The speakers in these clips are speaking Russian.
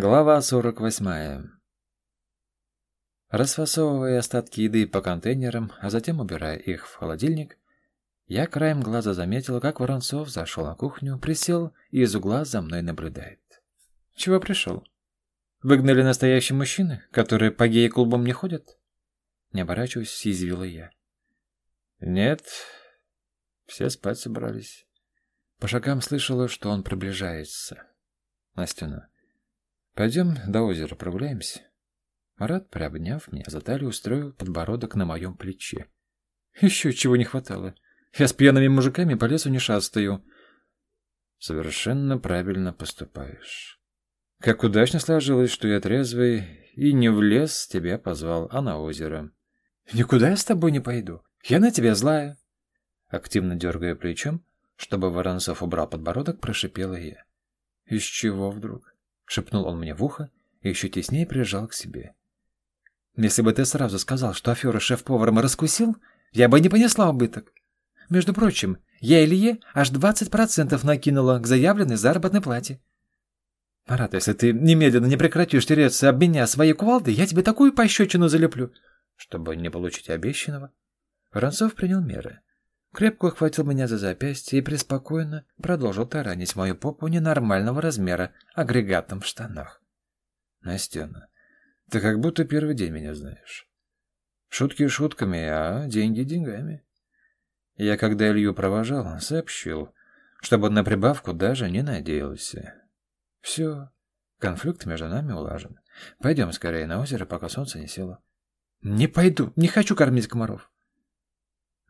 Глава 48. Расфасовывая остатки еды по контейнерам, а затем убирая их в холодильник, я краем глаза заметил, как Воронцов зашел на кухню, присел и из угла за мной наблюдает. «Чего пришел? Выгнали настоящие мужчины, которые по гей-клубам не ходят?» Не оборачиваясь, съязвила я. «Нет, все спать собрались». По шагам слышала, что он приближается. «Настена, пойдем до озера прогуляемся?» Марат, приобняв меня за талию, устроил подбородок на моем плече. «Еще чего не хватало. Я с пьяными мужиками по лесу не шастаю». «Совершенно правильно поступаешь. Как удачно сложилось, что я трезвый и не в лес тебя позвал, а на озеро». «Никуда я с тобой не пойду. Я на тебя злая». Активно дергая плечом, чтобы Воронцов убрал подбородок, прошипела я. «Из чего вдруг?» — шепнул он мне в ухо и еще теснее прижал к себе. Если бы ты сразу сказал, что аферу шеф-поваром раскусил, я бы не понесла убыток. Между прочим, я Илье аж 20% накинула к заявленной заработной плате. Марат, если ты немедленно не прекратишь тереться об меня своей кувалдой, я тебе такую пощечину залеплю. Чтобы не получить обещанного, Воронцов принял меры. Крепко охватил меня за запястье и преспокойно продолжил таранить мою попу ненормального размера агрегатом в штанах. Настена, ты как будто первый день меня знаешь. Шутки шутками, а деньги деньгами. Я, когда Илью провожал, сообщил, чтобы на прибавку даже не надеялся. Все, конфликт между нами улажен. Пойдем скорее на озеро, пока солнце не село. Не пойду, не хочу кормить комаров.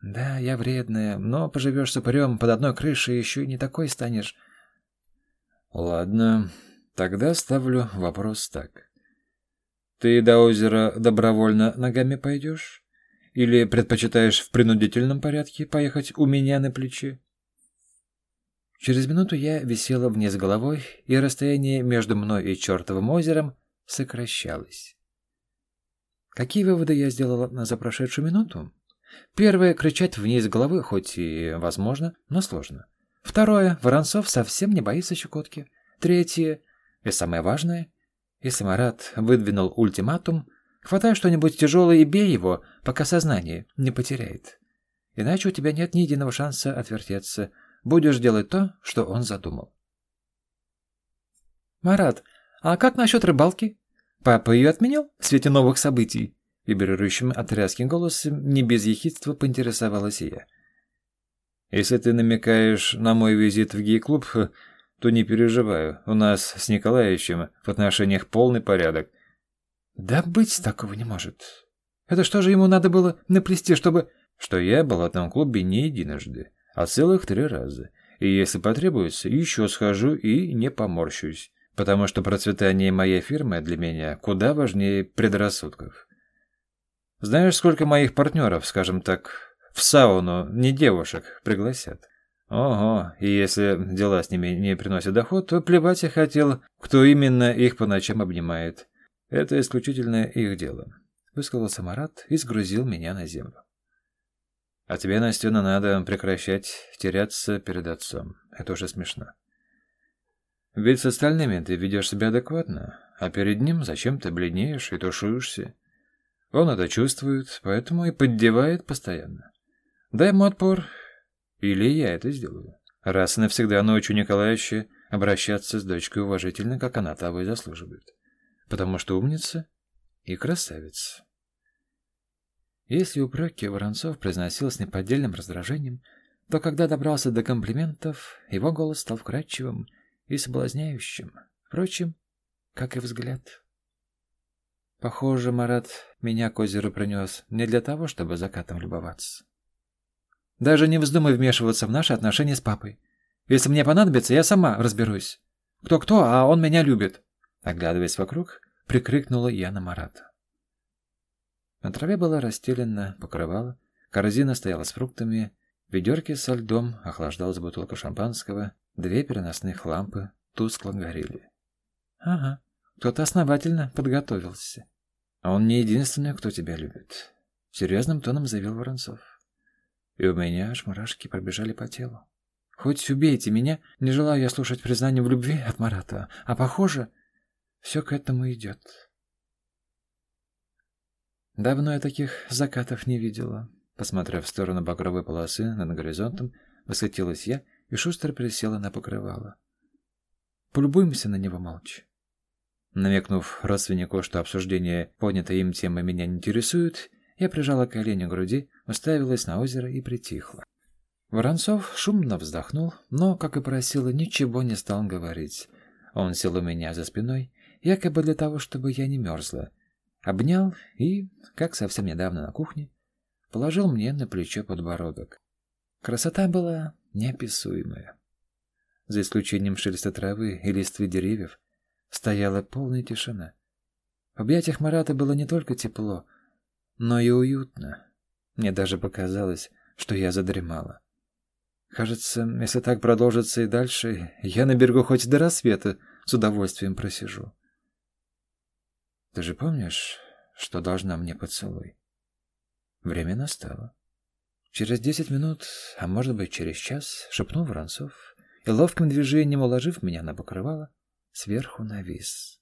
Да, я вредная, но поживешь с упырем под одной крышей, еще и не такой станешь. Ладно, тогда ставлю вопрос так. Ты до озера добровольно ногами пойдешь? Или предпочитаешь в принудительном порядке поехать у меня на плече? Через минуту я висела вниз головой, и расстояние между мной и чертовым озером сокращалось. Какие выводы я сделала за прошедшую минуту? Первое — кричать вниз головы, хоть и возможно, но сложно. Второе — Воронцов совсем не боится щекотки. Третье — и самое важное — если Марат выдвинул ультиматум, хватай что-нибудь тяжелое и бей его, пока сознание не потеряет. Иначе у тебя нет ни единого шанса отвертеться. Будешь делать то, что он задумал. «Марат, а как насчет рыбалки? Папа ее отменил в свете новых событий?» Вибрирующим от тряски голосом не без ехидства поинтересовалась я. «Если ты намекаешь на мой визит в гей-клуб, то не переживаю. У нас с Николаевичем в отношениях полный порядок. Да быть такого не может. Это что же ему надо было наплести, чтобы... Что я был в этом клубе не единожды, а целых три раза. И если потребуется, еще схожу и не поморщусь. Потому что процветание моей фирмы для меня куда важнее предрассудков. Знаешь, сколько моих партнеров, скажем так, в сауну не девушек пригласят? Ого, и если дела с ними не приносят доход, то плевать я хотел, кто именно их по ночам обнимает. Это исключительно их дело. Высказался Марат и сгрузил меня на землю. А тебе, Настена, надо прекращать теряться перед отцом. Это уже смешно. Ведь с остальными ты ведешь себя адекватно, а перед ним зачем ты бледнеешь и тушуешься. Он это чувствует, поэтому и поддевает постоянно. Дай ему отпор, или я это сделаю. Раз и навсегда научу Николаевича обращаться с дочкой уважительно, как она того и заслуживает. Потому что умница и красавица. Если упреки Воронцов произносил с неподдельным раздражением, то когда добрался до комплиментов, его голос стал вкрадчивым и соблазняющим. Впрочем, как и взгляд. Похоже, Марат меня к озеру принес не для того, чтобы закатом любоваться. Даже не вздумай вмешиваться в наши отношения с папой. Если мне понадобится, я сама разберусь. Кто-кто, а он меня любит. Оглядываясь вокруг, прикрикнула я на Марата. На траве была расстелена покрывало, корзина стояла с фруктами, в ведерке со льдом охлаждалась бутылка шампанского, две переносных лампы тускло горели. Ага, кто-то основательно подготовился. Он не единственный, кто тебя любит. Серьезным тоном заявил Воронцов и у меня аж мурашки пробежали по телу. Хоть убейте меня, не желаю я слушать признание в любви от Марата, а похоже... Все к этому идет. Давно я таких закатов не видела. Посмотрев в сторону багровой полосы над горизонтом, восхитилась я и шустро присела на покрывало. Полюбуемся на него молча. Намекнув родственнику, что обсуждение поднятой им темы меня не интересует, я прижала колени к груди, уставилась на озеро и притихла. Воронцов шумно вздохнул, но, как и просила, ничего не стал говорить. Он сел у меня за спиной, якобы для того, чтобы я не мерзла. Обнял и, как совсем недавно на кухне, положил мне на плечо подбородок. Красота была неописуемая. За исключением шелеста травы и листвы деревьев, стояла полная тишина. В объятиях Марата было не только тепло, но и уютно. Мне даже показалось, что я задремала. Кажется, если так продолжится и дальше, я на берегу хоть до рассвета с удовольствием просижу. Ты же помнишь, что должна мне поцелуй? Время настало. Через десять минут, а может быть через час, шепнул Воронцов и ловким движением уложив меня на покрывало, сверху навис.